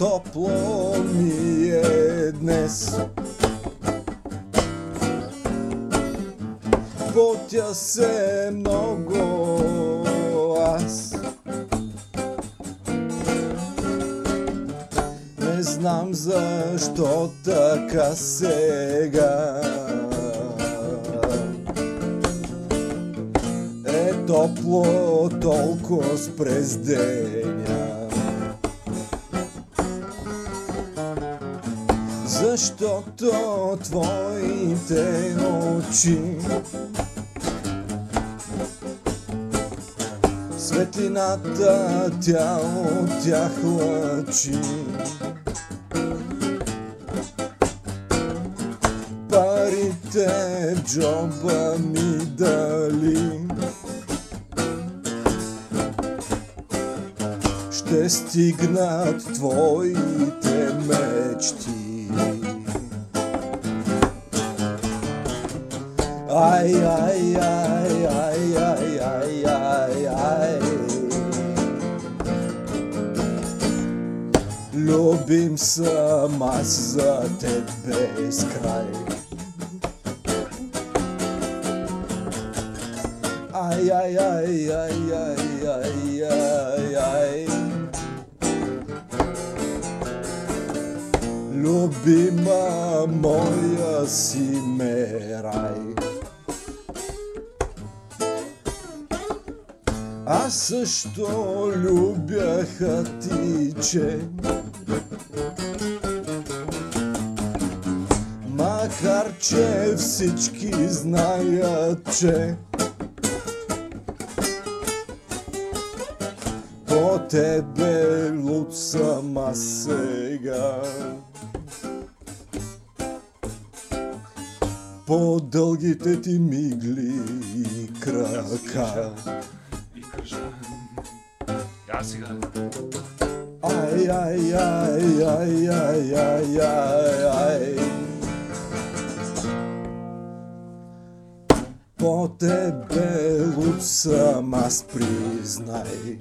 топло ми е днес. Потя се много аз. Не знам защо така сега. Е топло толкова през деня. Защото твоите очи Светлината тя от тях лъчи. Парите в джоба ми дали Ще стигнат твоите мечти Ай, ай, ай, ай, ай, ай, ай, ай. Любим съм аз за теб без край. Ай, ай, ай, ай, ай, ай, Любима моя си мерай. Аз също любя хатиче. Макар че всички знаят, че по тебе луд съм аз сега. По дългите ти мигли и крака. И кажа. Я сега. Ай, ай, ай, ай, ай, ай, ай, ай. По тебе луд съм аз признай.